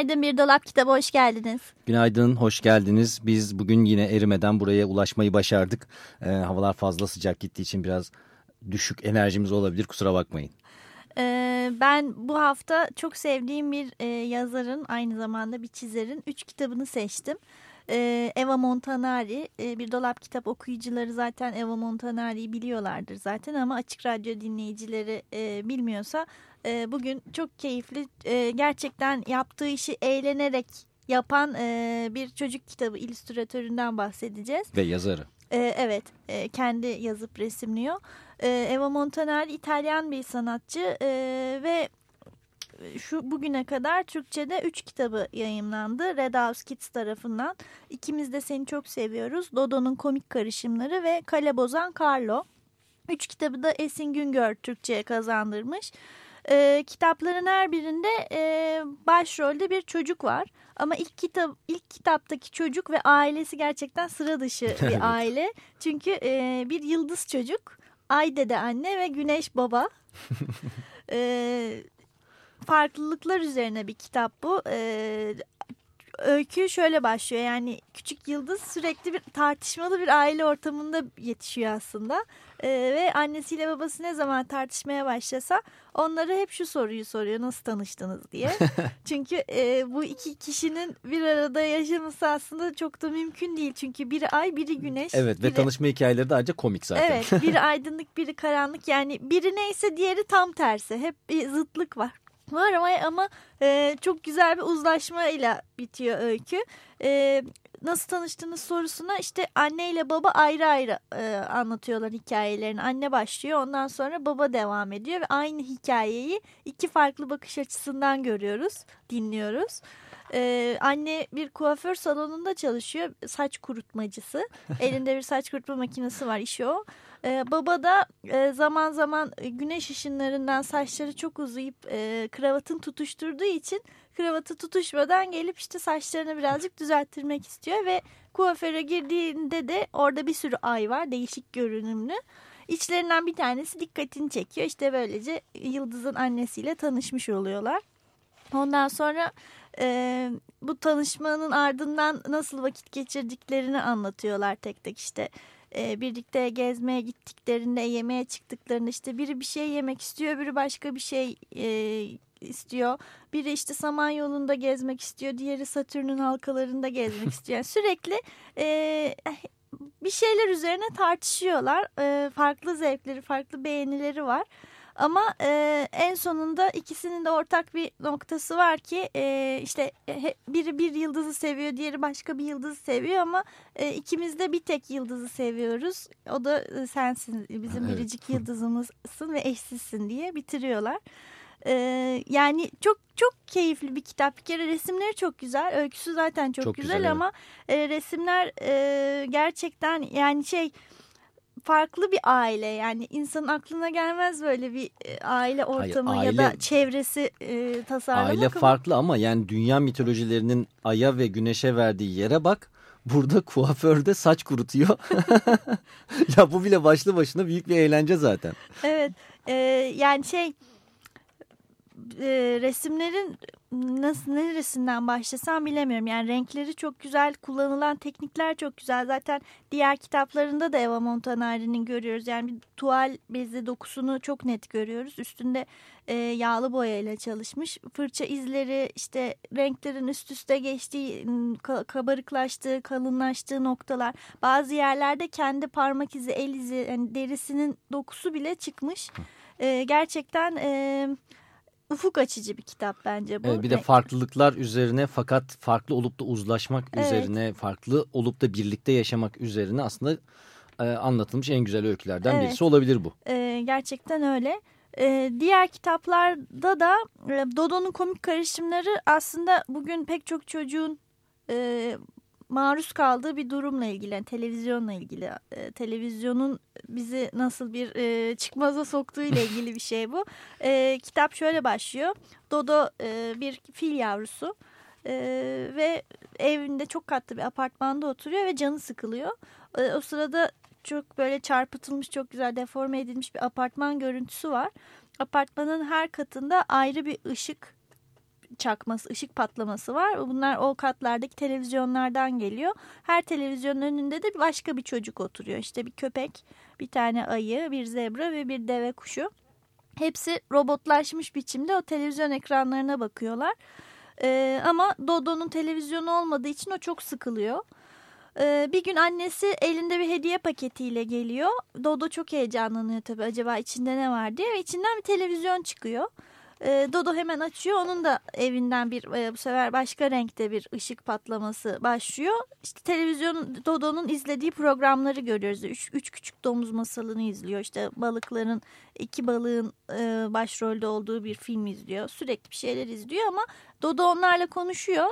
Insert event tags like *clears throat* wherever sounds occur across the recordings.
Günaydın Bir Dolap Kitabı hoş geldiniz. Günaydın, hoş geldiniz. Biz bugün yine erimeden buraya ulaşmayı başardık. Ee, havalar fazla sıcak gittiği için biraz düşük enerjimiz olabilir, kusura bakmayın. Ee, ben bu hafta çok sevdiğim bir e, yazarın, aynı zamanda bir çizerin üç kitabını seçtim. Ee, Eva Montanari, e, Bir Dolap Kitap okuyucuları zaten Eva Montanari'yi biliyorlardır zaten ama Açık Radyo dinleyicileri e, bilmiyorsa... E, bugün çok keyifli, e, gerçekten yaptığı işi eğlenerek yapan e, bir çocuk kitabı illüstratöründen bahsedeceğiz. Ve yazarı. E, evet, e, kendi yazıp resimliyor. E, Eva Montanari İtalyan bir sanatçı e, ve şu bugüne kadar Türkçe'de 3 kitabı yayımlandı. Red House Kids tarafından. İkimiz de seni çok seviyoruz. Dodo'nun komik karışımları ve Kale Bozan Carlo. Üç kitabı da Esin Güngör Türkçe'ye kazandırmış. E, kitapların her birinde e, başrolde bir çocuk var. Ama ilk kitap ilk kitaptaki çocuk ve ailesi gerçekten sıra dışı *laughs* bir aile. Çünkü e, bir yıldız çocuk, ay dede anne ve güneş baba. *laughs* e, farklılıklar üzerine bir kitap bu. E, öykü şöyle başlıyor. Yani küçük yıldız sürekli bir tartışmalı bir aile ortamında yetişiyor aslında. Ee, ve annesiyle babası ne zaman tartışmaya başlasa onlara hep şu soruyu soruyor nasıl tanıştınız? diye. *laughs* Çünkü e, bu iki kişinin bir arada yaşaması aslında çok da mümkün değil. Çünkü biri ay biri güneş evet biri... ve tanışma hikayeleri de ayrıca komik zaten. Evet biri aydınlık biri karanlık. Yani biri neyse diğeri tam tersi. Hep bir zıtlık var var ama, ama e, çok güzel bir uzlaşmayla bitiyor öykü. E, nasıl tanıştığınız sorusuna işte anne ile baba ayrı ayrı e, anlatıyorlar hikayelerini. Anne başlıyor ondan sonra baba devam ediyor ve aynı hikayeyi iki farklı bakış açısından görüyoruz, dinliyoruz. Ee, anne bir kuaför salonunda çalışıyor. Saç kurutmacısı. Elinde bir saç kurutma makinesi var işi o. Ee, baba da e, zaman zaman güneş ışınlarından saçları çok uzayıp e, kravatın tutuşturduğu için kravatı tutuşmadan gelip işte saçlarını birazcık düzelttirmek istiyor ve kuaföre girdiğinde de orada bir sürü ay var değişik görünümlü. İçlerinden bir tanesi dikkatini çekiyor. İşte böylece Yıldız'ın annesiyle tanışmış oluyorlar. Ondan sonra e, bu tanışmanın ardından nasıl vakit geçirdiklerini anlatıyorlar tek tek işte. E, birlikte gezmeye gittiklerinde, yemeğe çıktıklarında işte biri bir şey yemek istiyor, biri başka bir şey e, istiyor. Biri işte Samanyolu'nda gezmek istiyor, diğeri Satürn'ün halkalarında gezmek *laughs* istiyor. Yani sürekli e, bir şeyler üzerine tartışıyorlar. E, farklı zevkleri, farklı beğenileri var. Ama e, en sonunda ikisinin de ortak bir noktası var ki e, işte e, biri bir yıldızı seviyor, diğeri başka bir yıldızı seviyor ama e, ikimiz de bir tek yıldızı seviyoruz. O da e, sensin, bizim evet. biricik *laughs* yıldızımızsın ve eşsizsin diye bitiriyorlar. Ee, yani çok çok keyifli bir kitap. Bir kere resimleri çok güzel. Öyküsü zaten çok, çok güzel, güzel ama e, resimler e, gerçekten yani şey farklı bir aile yani insanın aklına gelmez böyle bir e, aile ortamı Hayır, aile, ya da çevresi e, tasarlamak. Aile ama. farklı ama yani dünya mitolojilerinin aya ve güneşe verdiği yere bak. Burada kuaförde saç kurutuyor. *laughs* ya bu bile başlı başına büyük bir eğlence zaten. Evet e, yani şey e, resimlerin nasıl neresinden başlasam bilemiyorum. Yani renkleri çok güzel, kullanılan teknikler çok güzel. Zaten diğer kitaplarında da Eva Montanari'nin görüyoruz. Yani bir tuval bezi dokusunu çok net görüyoruz. Üstünde e, yağlı boyayla çalışmış. Fırça izleri, işte renklerin üst üste geçtiği, kabarıklaştığı, kalınlaştığı noktalar. Bazı yerlerde kendi parmak izi, el izi, yani derisinin dokusu bile çıkmış. E, gerçekten... E, ufuk açıcı bir kitap bence bu. Evet, bir de farklılıklar üzerine fakat farklı olup da uzlaşmak evet. üzerine, farklı olup da birlikte yaşamak üzerine aslında e, anlatılmış en güzel öykülerden Evet. birisi olabilir bu. E, gerçekten öyle. E, diğer kitaplarda da e, Dodo'nun komik karışımları aslında bugün pek çok çocuğun e, maruz kaldığı bir durumla ilgili, yani televizyonla ilgili, e, televizyonun bizi nasıl bir e, çıkmaza soktuğu ile ilgili bir şey bu. E, kitap şöyle başlıyor. Dodo e, bir fil yavrusu e, ve evinde çok katlı bir apartmanda oturuyor ve canı sıkılıyor. E, o sırada çok böyle çarpıtılmış, çok güzel deforme edilmiş bir apartman görüntüsü var. Apartmanın her katında ayrı bir ışık çakması, ışık patlaması var. Bunlar o katlardaki televizyonlardan geliyor. Her televizyonun önünde de başka bir çocuk oturuyor. İşte bir köpek, bir tane ayı, bir zebra ve bir deve kuşu. Hepsi robotlaşmış biçimde o televizyon ekranlarına bakıyorlar. Ee, ama Dodo'nun televizyonu olmadığı için o çok sıkılıyor. Ee, bir gün annesi elinde bir hediye paketiyle geliyor. Dodo çok heyecanlanıyor tabii acaba içinde ne var diye. Ve içinden bir televizyon çıkıyor. Ee, Dodo hemen açıyor. Onun da evinden bir e, bu sefer başka renkte bir ışık patlaması başlıyor. İşte televizyon Dodo'nun izlediği programları görüyoruz. Üç, üç küçük domuz masalını izliyor. İşte balıkların iki balığın e, başrolde olduğu bir film izliyor. Sürekli bir şeyler izliyor ama Dodo onlarla konuşuyor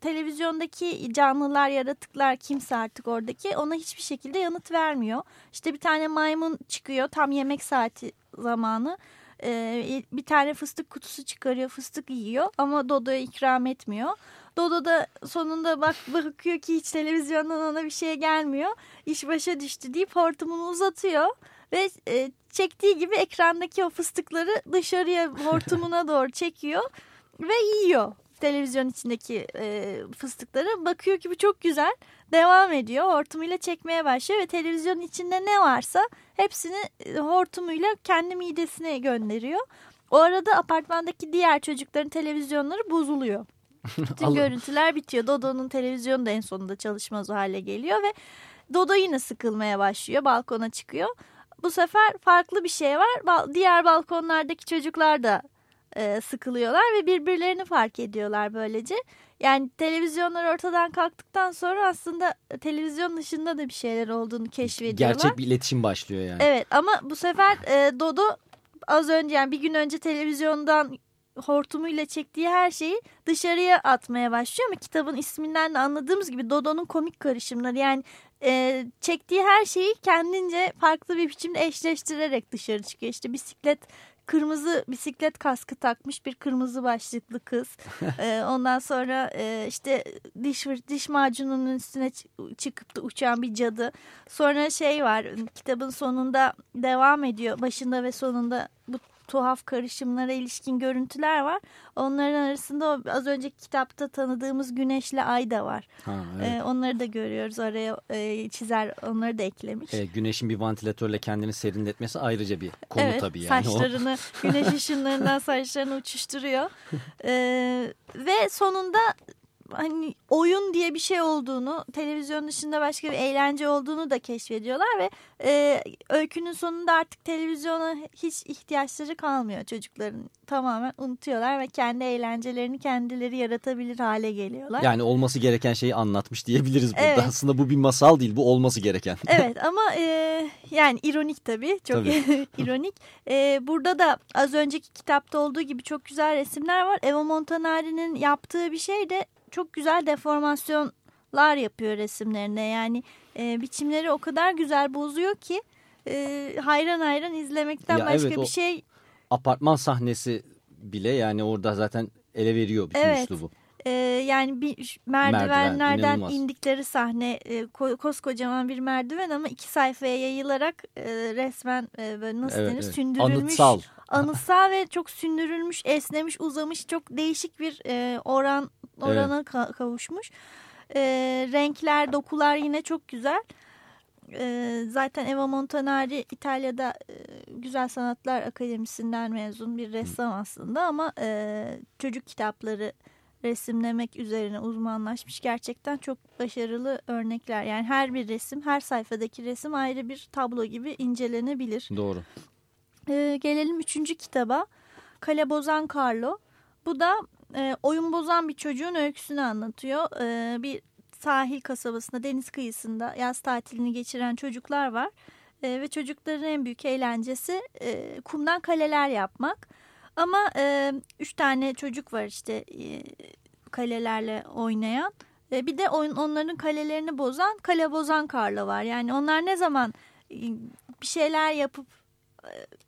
televizyondaki canlılar, yaratıklar kimse artık oradaki ona hiçbir şekilde yanıt vermiyor. İşte bir tane maymun çıkıyor tam yemek saati zamanı. Ee, bir tane fıstık kutusu çıkarıyor, fıstık yiyor ama Dodo'ya ikram etmiyor. Dodo da sonunda bak *laughs* bakıyor ki hiç televizyondan ona bir şey gelmiyor. İş başa düştü deyip hortumunu uzatıyor ve e, çektiği gibi ekrandaki o fıstıkları dışarıya hortumuna *laughs* doğru çekiyor ve yiyor televizyon içindeki e, fıstıkları. Bakıyor ki bu çok güzel. Devam ediyor. Hortumuyla çekmeye başlıyor ve televizyonun içinde ne varsa hepsini e, hortumuyla kendi midesine gönderiyor. O arada apartmandaki diğer çocukların televizyonları bozuluyor. *laughs* Bütün görüntüler bitiyor. Dodo'nun televizyonu da en sonunda çalışmaz o hale geliyor ve Dodo yine sıkılmaya başlıyor. Balkona çıkıyor. Bu sefer farklı bir şey var. Diğer balkonlardaki çocuklar da e, sıkılıyorlar ve birbirlerini fark ediyorlar böylece. Yani televizyonlar ortadan kalktıktan sonra aslında televizyon dışında da bir şeyler olduğunu keşfediyorlar. Gerçek bir iletişim başlıyor yani. Evet ama bu sefer e, Dodo az önce yani bir gün önce televizyondan hortumuyla çektiği her şeyi dışarıya atmaya başlıyor ama kitabın isminden de anladığımız gibi Dodo'nun komik karışımları yani e, çektiği her şeyi kendince farklı bir biçimde eşleştirerek dışarı çıkıyor. İşte bisiklet kırmızı bisiklet kaskı takmış bir kırmızı başlıklı kız. *laughs* Ee, ondan sonra e, işte diş diş macununun üstüne çıkıp da uçan bir cadı. Sonra şey var kitabın sonunda devam ediyor. Başında ve sonunda bu tuhaf karışımlara ilişkin görüntüler var. Onların arasında az önceki kitapta tanıdığımız güneşle ay da var. Ha, evet. Ee, onları da görüyoruz araya e, çizer onları da eklemiş. E, güneşin bir vantilatörle kendini serinletmesi ayrıca bir konu evet, tabii yani. Saçlarını *laughs* güneş ışınlarından saçlarını uçuşturuyor. *laughs* Ee, ve sonunda hani oyun diye bir şey olduğunu, televizyon dışında başka bir eğlence olduğunu da keşfediyorlar ve e, öykünün sonunda artık televizyona hiç ihtiyaçları kalmıyor çocukların. Tamamen unutuyorlar ve kendi eğlencelerini kendileri yaratabilir hale geliyorlar. Yani olması gereken şeyi anlatmış diyebiliriz burada. Evet. Aslında bu bir masal değil, bu olması gereken. *laughs* Evet ama e, yani ironik tabii çok Tabii. *laughs* ironik. E, burada da az önceki kitapta olduğu gibi çok güzel resimler var. Eva Montanari'nin yaptığı bir şey de çok güzel deformasyonlar yapıyor resimlerine. Yani e, biçimleri o kadar güzel bozuyor ki e, hayran hayran izlemekten Ya başka evet, bir şey Apartman sahnesi bile yani orada zaten ele veriyor bütün Evet. üslubu. Ee, yani bir Merdiven, merdivenlerden inanılmaz. indikleri sahne e, ko- koskocaman bir merdiven ama iki sayfaya yayılarak e, resmen e, böyle nasıl Evet, denir evet. sündürülmüş. Anıtsal. *laughs* Anıtsal ve çok sündürülmüş, esnemiş, uzamış çok değişik bir e, oran orana ka- kavuşmuş. E, renkler, dokular yine çok güzel. E, zaten Eva Montanari İtalya'da e, Güzel Sanatlar Akademisi'nden mezun bir ressam aslında ama e, çocuk kitapları resimlemek üzerine uzmanlaşmış. Gerçekten çok başarılı örnekler. Yani her bir resim, her sayfadaki resim ayrı bir tablo gibi incelenebilir. Doğru. Ee, gelelim üçüncü kitaba. Kale Bozan Carlo. Bu da e, oyun bozan bir çocuğun öyküsünü anlatıyor. Ee, bir sahil kasabasında deniz kıyısında yaz tatilini geçiren çocuklar var. E, ve çocukların en büyük eğlencesi e, kumdan kaleler yapmak. Ama e, üç tane çocuk var işte e, kalelerle oynayan. E, bir de oyun, onların kalelerini bozan kale bozan Karlo var. Yani onlar ne zaman e, bir şeyler yapıp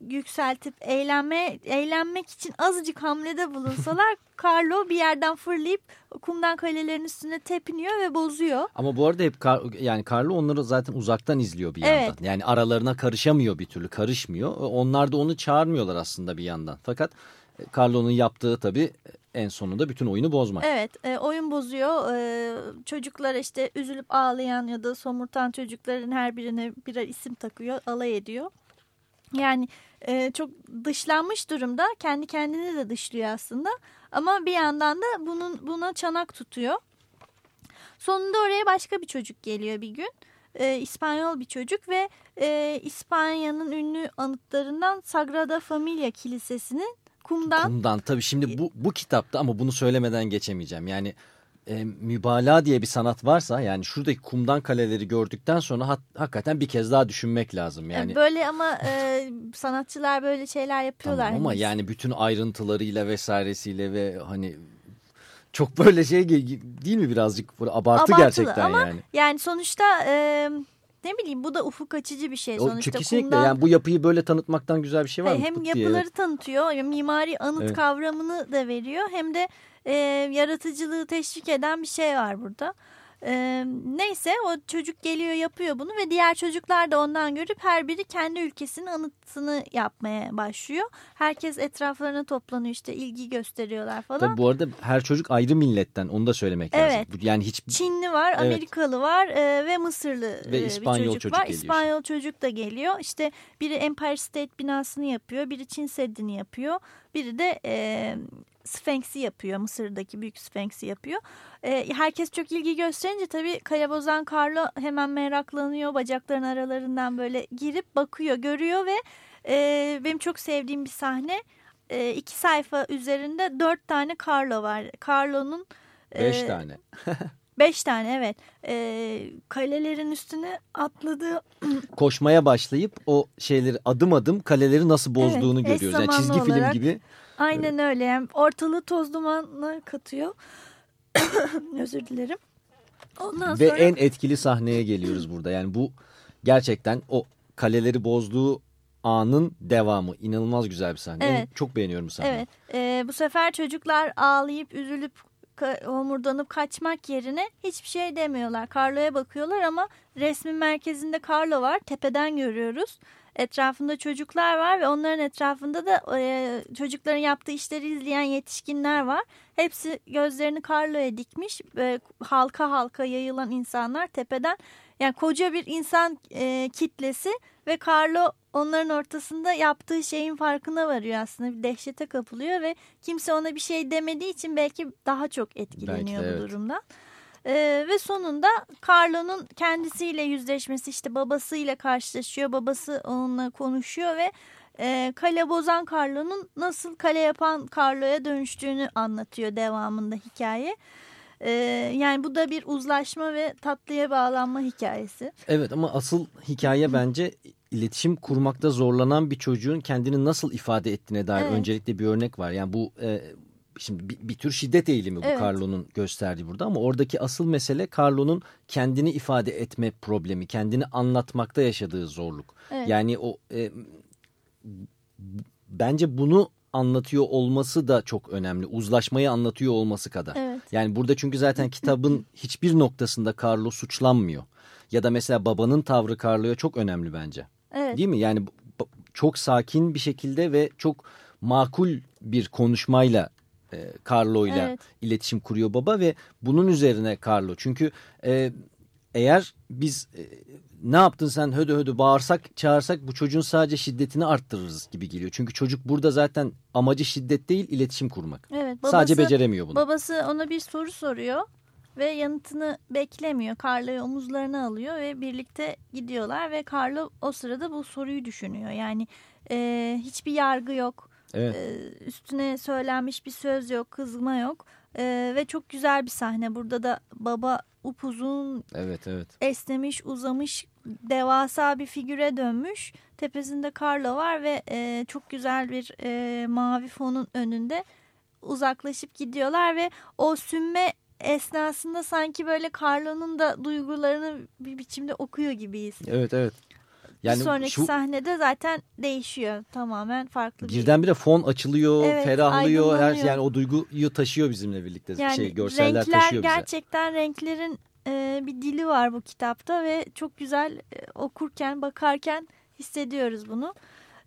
yükseltip eğlenme, eğlenmek için azıcık hamlede bulunsalar *laughs* Carlo bir yerden fırlayıp kumdan kalelerin üstüne tepiniyor ve bozuyor. Ama bu arada hep yani Carlo onları zaten uzaktan izliyor bir yandan. Evet. Yani aralarına karışamıyor bir türlü karışmıyor. Onlar da onu çağırmıyorlar aslında bir yandan. Fakat e, Carlo'nun yaptığı tabii en sonunda bütün oyunu bozmak. Evet e, oyun bozuyor. E, çocuklar işte üzülüp ağlayan ya da somurtan çocukların her birine birer isim takıyor alay ediyor. Yani e, çok dışlanmış durumda kendi kendini de dışlıyor aslında. Ama bir yandan da bunun buna çanak tutuyor. Sonunda oraya başka bir çocuk geliyor bir gün. E, İspanyol bir çocuk ve e, İspanya'nın ünlü anıtlarından Sagrada Familia Kilisesi'nin kumdan Kumdan tabii şimdi bu, bu kitapta ama bunu söylemeden geçemeyeceğim. Yani e, mübalağa diye bir sanat varsa yani şuradaki kumdan kaleleri gördükten sonra ha, hakikaten bir kez daha düşünmek lazım. Yani Böyle ama e, sanatçılar böyle şeyler yapıyorlar. Tamam ama Hani yani bütün ayrıntılarıyla vesairesiyle ve hani çok böyle şey değil mi birazcık abartı Abartılı gerçekten ama yani. Yani sonuçta e, ne bileyim bu da ufuk açıcı bir şey. Sonuçta kesinlikle kumdan, yani bu yapıyı böyle tanıtmaktan güzel bir şey var Hayır, mı? hem diye, yapıları evet. tanıtıyor, mimari anıt Evet. kavramını da veriyor. Hem de e, yaratıcılığı teşvik eden bir şey var burada. E, neyse o çocuk geliyor yapıyor bunu ve diğer çocuklar da ondan görüp her biri kendi ülkesinin anıtını yapmaya başlıyor. Herkes etraflarına toplanıyor işte ilgi gösteriyorlar falan. Tabii bu arada her çocuk ayrı milletten onu da söylemek Evet. lazım. Yani hiç Çinli var, Evet. Amerikalı var e, ve Mısırlı Ve e, İspanyol bir çocuk, çocuk var. geliyor İspanyol çocuk da geliyor. İşte biri Empire State binasını yapıyor, biri Çin Seddi'ni yapıyor, biri de e, Sphinx'i yapıyor. Mısır'daki büyük Sphinx'i yapıyor. E, herkes çok ilgi gösterince tabii Kayabozan Carlo hemen meraklanıyor. Bacakların aralarından böyle girip bakıyor, görüyor ve e, benim çok sevdiğim bir sahne. E, iki sayfa üzerinde dört tane Carlo var. Carlo'nun beş e, tane. *laughs* Beş tane evet. Ee, kalelerin üstüne atladığı *clears throat* Koşmaya başlayıp o şeyleri adım adım kaleleri nasıl bozduğunu Evet, görüyoruz. Yani çizgi film olarak. gibi. Aynen öyle. Yani ortalığı toz dumanlar katıyor. *coughs* Özür dilerim. Ondan Ve sonra en etkili sahneye geliyoruz burada. Yani bu gerçekten o kaleleri bozduğu anın devamı. İnanılmaz güzel bir sahne. Evet. Çok beğeniyorum bu sahneyi. evet e, bu sefer çocuklar ağlayıp üzülüp homurdanıp kaçmak yerine hiçbir şey demiyorlar. Carlo'ya bakıyorlar ama resmin merkezinde Carlo var. Tepeden görüyoruz. Etrafında çocuklar var ve onların etrafında da e, çocukların yaptığı işleri izleyen yetişkinler var. Hepsi gözlerini Carlo'ya dikmiş. E, halka halka yayılan insanlar tepeden. Yani koca bir insan e, kitlesi ve Carlo onların ortasında yaptığı şeyin farkına varıyor aslında. Bir dehşete kapılıyor ve kimse ona bir şey demediği için belki daha çok etkileniyor Belki de, bu evet. durumdan. Ee, ve sonunda Carlo'nun kendisiyle yüzleşmesi işte babasıyla karşılaşıyor. Babası onunla konuşuyor ve e, kale bozan Carlo'nun nasıl kale yapan Carlo'ya dönüştüğünü anlatıyor devamında hikaye. Ee, yani bu da bir uzlaşma ve tatlıya bağlanma hikayesi. Evet ama asıl hikaye bence iletişim kurmakta zorlanan bir çocuğun kendini nasıl ifade ettiğine dair Evet. öncelikle bir örnek var. Yani bu e, şimdi bir, bir tür şiddet eğilimi bu Evet. Carlo'nun gösterdiği burada ama oradaki asıl mesele Carlo'nun kendini ifade etme problemi, kendini anlatmakta yaşadığı zorluk. Evet. Yani o e, bence bunu anlatıyor olması da çok önemli. Uzlaşmayı anlatıyor olması kadar. Evet. Yani burada çünkü zaten *laughs* kitabın hiçbir noktasında Carlo suçlanmıyor. Ya da mesela babanın tavrı Carlo'ya çok önemli bence. Evet. Değil mi? Yani çok sakin bir şekilde ve çok makul bir konuşmayla e, Carlo'yla Evet. iletişim kuruyor baba ve bunun üzerine Carlo. Çünkü e, eğer biz e, ne yaptın sen hödü hödü bağırsak çağırsak bu çocuğun sadece şiddetini arttırırız gibi geliyor. Çünkü çocuk burada zaten amacı şiddet değil iletişim kurmak. Evet. sadece beceremiyor bunu. Babası ona bir soru soruyor ve yanıtını beklemiyor. Carlo'yu omuzlarına alıyor ve birlikte gidiyorlar ve Carlo o sırada bu soruyu düşünüyor. Yani e, hiçbir yargı yok, Evet. e, üstüne söylenmiş bir söz yok, kızma yok E, ve çok güzel bir sahne. Burada da baba upuzun Evet evet. esnemiş uzamış devasa bir figüre dönmüş. Tepesinde Carlo var ve e, çok güzel bir e, mavi fonun önünde uzaklaşıp gidiyorlar ve o sünme esnasında sanki böyle Carlo'nun da duygularını bir biçimde okuyor gibiyiz. Evet evet. Yani bir sonraki şu, sahnede zaten değişiyor tamamen farklı bir. Birdenbire fon açılıyor, evet, ferahlıyor. Her, yani o duyguyu taşıyor bizimle birlikte. Yani şey, görseller renkler, taşıyor bize. Gerçekten renklerin e, bir dili var bu kitapta ve çok güzel e, okurken, bakarken hissediyoruz bunu.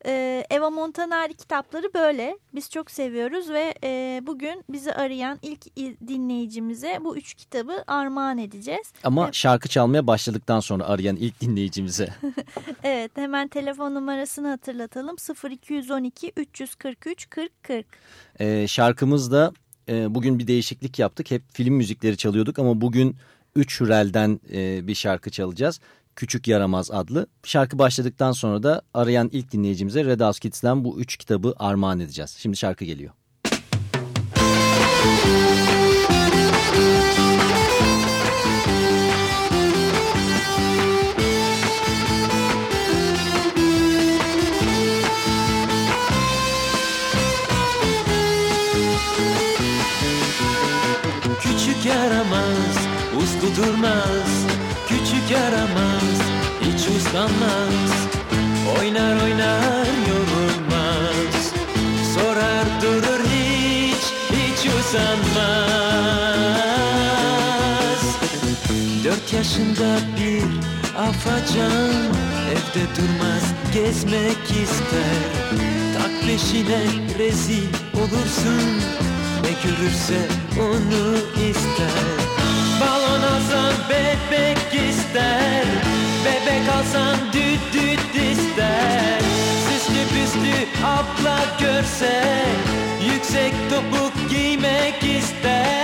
E, Eva Montanari kitapları böyle. Biz çok seviyoruz ve e, bugün bizi arayan ilk dinleyicimize bu üç kitabı armağan edeceğiz. Ama şarkı çalmaya başladıktan sonra arayan ilk dinleyicimize. *laughs* evet hemen telefon numarasını hatırlatalım. 0212 343 40 40. E, şarkımızda e, bugün bir değişiklik yaptık. Hep film müzikleri çalıyorduk ama bugün 3 Hürel'den e, bir şarkı çalacağız. Küçük Yaramaz adlı. Şarkı başladıktan sonra da arayan ilk dinleyicimize Red House Kids'ten bu üç kitabı armağan edeceğiz. Şimdi şarkı geliyor. Küçük yaramaz, uslu durmaz yaramaz hiç uslanmaz Oynar oynar yorulmaz. Sorar durur hiç hiç usanmaz Dört yaşında bir afacan Evde durmaz gezmek ister. Tak peşine rezil olursun Ne görürse onu ister. Balon alsan bebek ister. Bebek alsan düt düt ister. Süslü püslü abla görse Yüksek topuk giymek ister.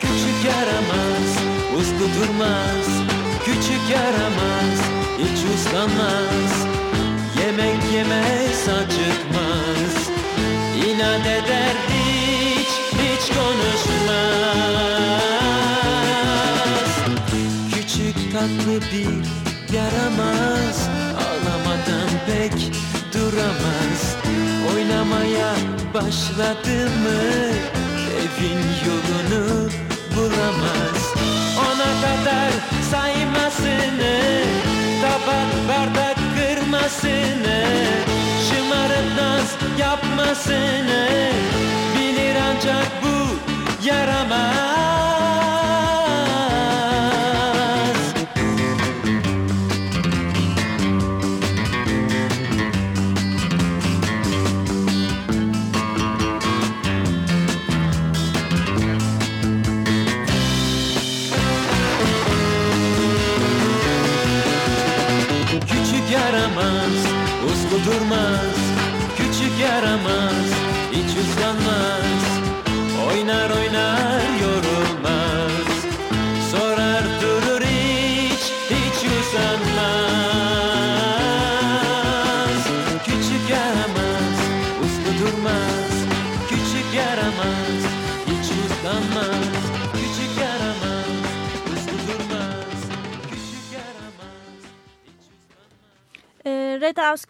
Küçük yaramaz uslu durmaz. Küçük yaramaz hiç uslanmaz. Yemek yemez acıkmaz. İnat eder tatlı bir yaramaz. Ağlamadan pek duramaz. Oynamaya başladı mı? Evin yolunu bulamaz. Ona kadar saymasını Tabak bardak kırmasını Şımarık yapmasını. Bilir ancak bu yaramaz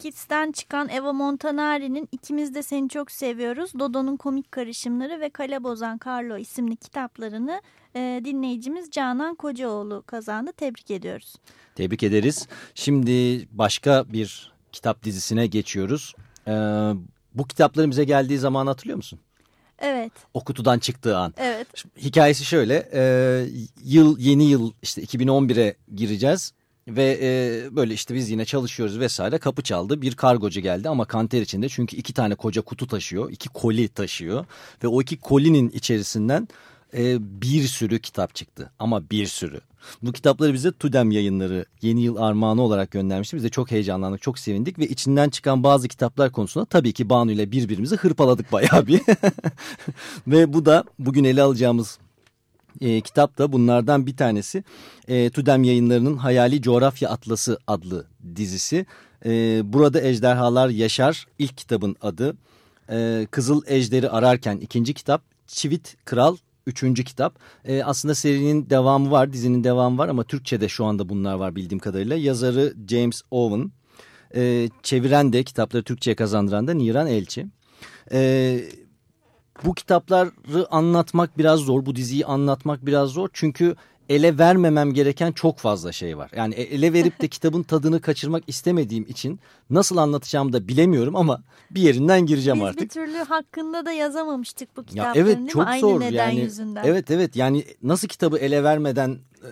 Kids'ten çıkan Eva Montanari'nin İkimiz de Seni Çok Seviyoruz, Dodo'nun Komik Karışımları ve Kale Bozan Carlo isimli kitaplarını e, dinleyicimiz Canan Kocaoğlu kazandı. Tebrik ediyoruz. Tebrik ederiz. Şimdi başka bir kitap dizisine geçiyoruz. Ee, bu kitapların bize geldiği zaman hatırlıyor musun? Evet. O kutudan çıktığı an. Evet. Hikayesi şöyle. E, yıl yeni yıl işte 2011'e gireceğiz. Ve e, böyle işte biz yine çalışıyoruz vesaire. Kapı çaldı. Bir kargocu geldi ama kanter içinde. Çünkü iki tane koca kutu taşıyor. İki koli taşıyor. Ve o iki kolinin içerisinden e, bir sürü kitap çıktı. Ama bir sürü. Bu kitapları bize Tudem yayınları yeni yıl armağanı olarak göndermişti. Biz de çok heyecanlandık, çok sevindik. Ve içinden çıkan bazı kitaplar konusunda tabii ki Banu ile birbirimizi hırpaladık bayağı bir. *laughs* ve bu da bugün ele alacağımız e, kitap da bunlardan bir tanesi. E, Tudem yayınlarının Hayali Coğrafya Atlası adlı dizisi. E, Burada Ejderhalar Yaşar ilk kitabın adı. E, Kızıl Ejderi Ararken ikinci kitap. Çivit Kral üçüncü kitap. E, aslında serinin devamı var, dizinin devamı var ama Türkçe'de şu anda bunlar var bildiğim kadarıyla. Yazarı James Owen, e, çeviren de kitapları Türkçe'ye kazandıran da Niran Elçi. E, bu kitapları anlatmak biraz zor, bu diziyi anlatmak biraz zor çünkü ele vermemem gereken çok fazla şey var. Yani e, ele verip de *laughs* kitabın tadını kaçırmak istemediğim için nasıl anlatacağımı da bilemiyorum ama bir yerinden gireceğim Biz artık. bir türlü hakkında da yazamamıştık bu Ya kitapların evet değil çok mi? Aynı zor neden yani. yüzünden. Evet evet yani nasıl kitabı ele vermeden e,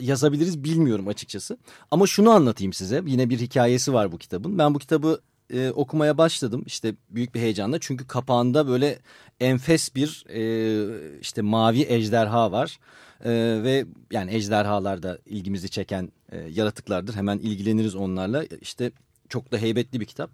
yazabiliriz bilmiyorum açıkçası. Ama şunu anlatayım size. Yine bir hikayesi var bu kitabın. Ben bu kitabı e, okumaya başladım işte büyük bir heyecanla. Çünkü kapağında böyle enfes bir e, işte mavi ejderha var. E, ve yani ejderhalar da ilgimizi çeken e, yaratıklardır. Hemen ilgileniriz onlarla. İşte çok da heybetli bir kitap.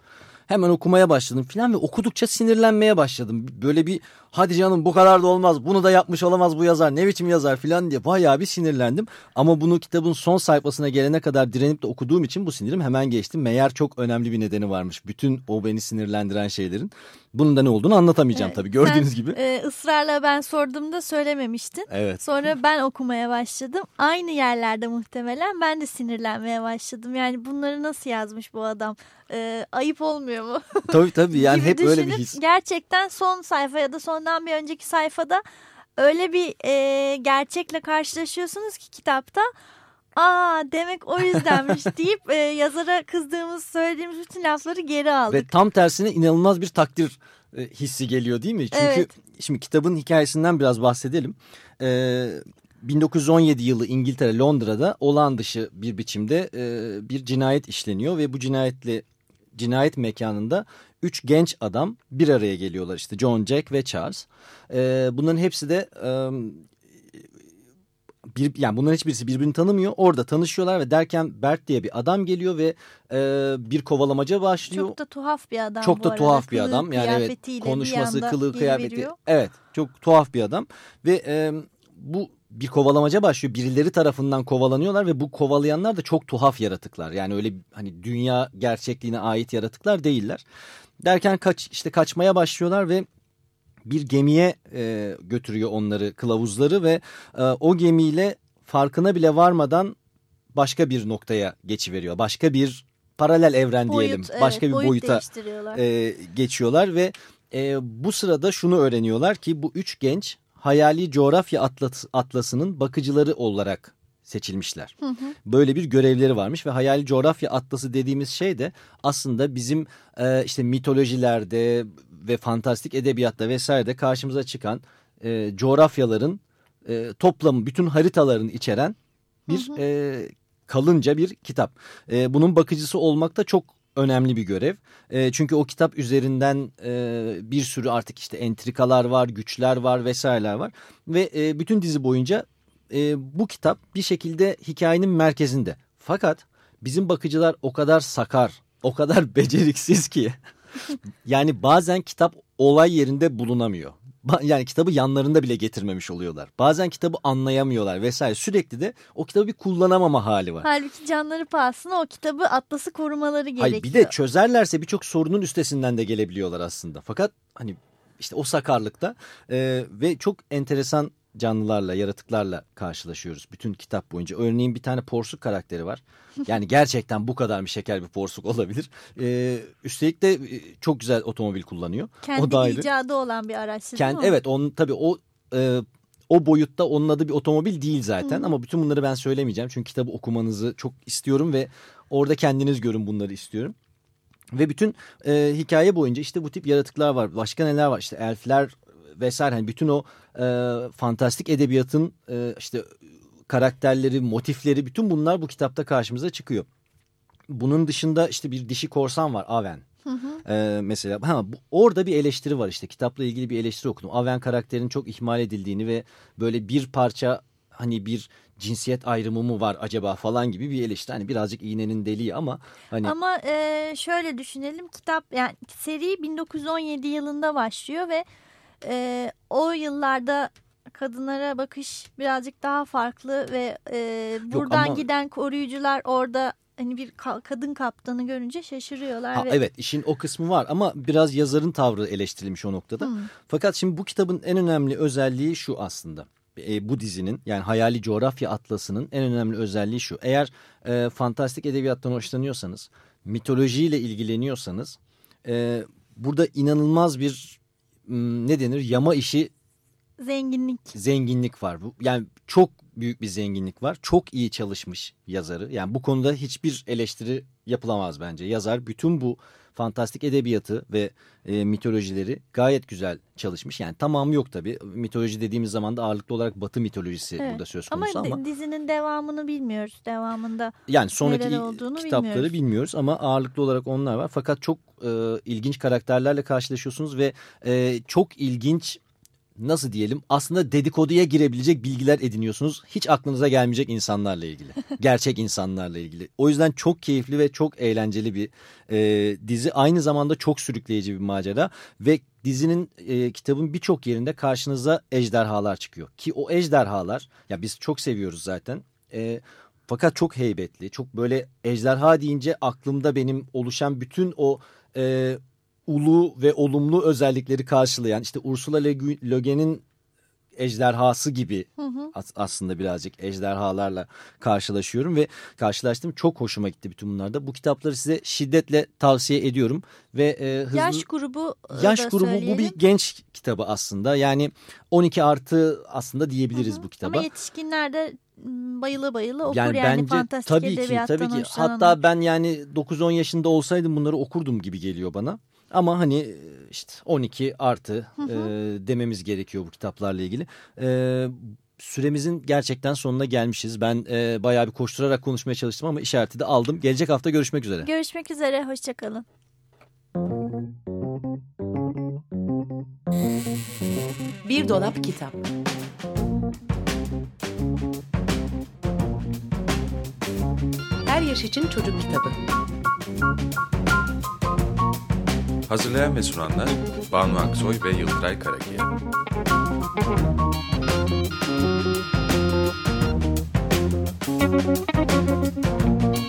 Hemen okumaya başladım filan ve okudukça sinirlenmeye başladım. Böyle bir hadi canım bu kadar da olmaz bunu da yapmış olamaz bu yazar ne biçim yazar filan diye bayağı bir sinirlendim. Ama bunu kitabın son sayfasına gelene kadar direnip de okuduğum için bu sinirim hemen geçti. Meğer çok önemli bir nedeni varmış bütün o beni sinirlendiren şeylerin. Bunun da ne olduğunu anlatamayacağım Evet, tabii gördüğünüz sen, gibi. E, ısrarla ben sorduğumda söylememiştin. Evet. Sonra ben okumaya başladım. Aynı yerlerde muhtemelen ben de sinirlenmeye başladım. Yani bunları nasıl yazmış bu adam? E, ayıp olmuyor mu? *laughs* Tabii tabii yani hep öyle bir düşünüp his. Gerçekten son sayfa ya da sondan bir önceki sayfada öyle bir e, gerçekle karşılaşıyorsunuz ki kitapta. Aa demek o yüzdenmiş *laughs* deyip e, yazara kızdığımız söylediğimiz bütün lafları geri aldık. Ve tam tersine inanılmaz bir takdir e, hissi geliyor değil mi? Çünkü Evet. şimdi kitabın hikayesinden biraz bahsedelim. Ee, 1917 yılı İngiltere Londra'da olağan dışı bir biçimde e, bir cinayet işleniyor ve bu cinayetle cinayet mekanında üç genç adam bir araya geliyorlar işte John, Jack ve Charles. Ee, bunların hepsi de e, bir, yani bunların hiçbirisi birbirini tanımıyor. Orada tanışıyorlar ve derken Bert diye bir adam geliyor ve e, bir kovalamaca başlıyor. Çok da tuhaf bir adam Çok da arada. tuhaf bir Kılığı, adam. Yani evet konuşması, kılığı, kıyafeti. veriyor. Evet çok tuhaf bir adam. Ve e, bu bir kovalamaca başlıyor. Birileri tarafından kovalanıyorlar ve bu kovalayanlar da çok tuhaf yaratıklar. Yani öyle hani dünya gerçekliğine ait yaratıklar değiller. Derken kaç işte kaçmaya başlıyorlar ve bir gemiye e, götürüyor onları kılavuzları ve e, o gemiyle farkına bile varmadan başka bir noktaya geçiveriyor. Başka bir paralel evren Boyut, diyelim. evet, başka bir boyut boyuta e, geçiyorlar ve e, bu sırada şunu öğreniyorlar ki bu üç genç hayali coğrafya atlas, atlasının bakıcıları olarak seçilmişler. Böyle bir görevleri varmış ve hayali coğrafya atlası dediğimiz şey de aslında bizim e, işte mitolojilerde ve fantastik edebiyatta vesairede karşımıza çıkan e, coğrafyaların e, toplamı bütün haritalarını içeren bir e, kalınca bir kitap. E, bunun bakıcısı olmak da çok önemli bir görev. E, çünkü o kitap üzerinden e, bir sürü artık işte entrikalar var, güçler var vesaireler var. Ve e, bütün dizi boyunca e, bu kitap bir şekilde hikayenin merkezinde. Fakat bizim bakıcılar o kadar sakar, o kadar *laughs* beceriksiz ki. Yani bazen kitap olay yerinde bulunamıyor. Yani kitabı yanlarında bile getirmemiş oluyorlar. Bazen kitabı anlayamıyorlar vesaire. Sürekli de o kitabı bir kullanamama hali var. Halbuki canları pahasına o kitabı atlası korumaları gerekiyor. Hayır bir de çözerlerse birçok sorunun üstesinden de gelebiliyorlar aslında. Fakat hani işte o sakarlıkta e, ve çok enteresan canlılarla, yaratıklarla karşılaşıyoruz bütün kitap boyunca. Örneğin bir tane porsuk karakteri var. Yani gerçekten bu kadar mı şeker bir porsuk olabilir. E, üstelik de e, çok güzel otomobil kullanıyor. Kendi o da icadı olan bir araç değil Kendi, mi? evet onun tabii o e, o boyutta onun adı bir otomobil değil zaten ama bütün bunları ben söylemeyeceğim çünkü kitabı okumanızı çok istiyorum ve orada kendiniz görün bunları istiyorum. Ve bütün e, hikaye boyunca işte bu tip yaratıklar var. Başka neler var? İşte elfler vesaire. Hani bütün o e, fantastik edebiyatın e, işte karakterleri, motifleri bütün bunlar bu kitapta karşımıza çıkıyor. Bunun dışında işte bir dişi korsan var Aven. Ee, mesela ha, bu, orada bir eleştiri var işte kitapla ilgili bir eleştiri okudum. Aven karakterinin çok ihmal edildiğini ve böyle bir parça hani bir cinsiyet ayrımı mı var acaba falan gibi bir eleştiri. Hani birazcık iğnenin deliği ama hani Ama e, şöyle düşünelim kitap yani seri 1917 yılında başlıyor ve e, o yıllarda kadınlara bakış birazcık daha farklı ve e, buradan ama- giden koruyucular orada hani bir ka- kadın kaptanı görünce şaşırıyorlar. Ha, ve... evet işin o kısmı var ama biraz yazarın tavrı eleştirilmiş o noktada. Hmm. Fakat şimdi bu kitabın en önemli özelliği şu aslında. E, bu dizinin yani Hayali Coğrafya Atlası'nın en önemli özelliği şu. Eğer e, fantastik edebiyattan hoşlanıyorsanız, mitolojiyle ilgileniyorsanız e, burada inanılmaz bir ne denir yama işi Zenginlik. zenginlik var. Bu yani çok büyük bir zenginlik var. Çok iyi çalışmış yazarı. Yani bu konuda hiçbir eleştiri yapılamaz bence. Yazar bütün bu fantastik edebiyatı ve e, mitolojileri gayet güzel çalışmış. Yani tamamı yok tabii. Mitoloji dediğimiz zaman da ağırlıklı olarak Batı mitolojisi Evet. burada söz Ama, konusu ama, di- dizinin devamını bilmiyoruz. Devamında yani sonraki kitapları bilmiyoruz. bilmiyoruz. ama ağırlıklı olarak onlar var. Fakat çok e, ilginç karakterlerle karşılaşıyorsunuz ve e, çok ilginç nasıl diyelim aslında dedikoduya girebilecek bilgiler ediniyorsunuz. Hiç aklınıza gelmeyecek insanlarla ilgili. *laughs* Gerçek insanlarla ilgili. O yüzden çok keyifli ve çok eğlenceli bir e, dizi. Aynı zamanda çok sürükleyici bir macera ve dizinin e, kitabın birçok yerinde karşınıza ejderhalar çıkıyor. Ki o ejderhalar ya biz çok seviyoruz zaten. E, fakat çok heybetli. Çok böyle ejderha deyince aklımda benim oluşan bütün o e, ulu ve olumlu özellikleri karşılayan işte Ursula Le Guin- Le Guin'in ejderhası gibi as- aslında birazcık ejderhalarla karşılaşıyorum ve karşılaştım çok hoşuma gitti bütün bunlarda. Bu kitapları size şiddetle tavsiye ediyorum ve e, hızlı yaş grubu e, yaş grubu bu söyleyelim. bir genç kitabı aslında. Yani 12 artı aslında diyebiliriz bu kitaba. Ama yetişkinler de bayıla bayıla okur yani, Yani bence fantastik tabii ki tabii ki hatta ben yani 9-10 yaşında olsaydım bunları okurdum gibi geliyor bana. Ama hani işte 12 artı e, dememiz gerekiyor bu kitaplarla ilgili. E, süremizin gerçekten sonuna gelmişiz. Ben e, bayağı bir koşturarak konuşmaya çalıştım ama işareti de aldım. Gelecek hafta görüşmek üzere. Görüşmek üzere, hoşçakalın. Bir dolap kitap. Her yaş için çocuk kitabı. Hazırlayan ve sunanlar Banu Aksoy ve Yıldıray Karakiya. Müzik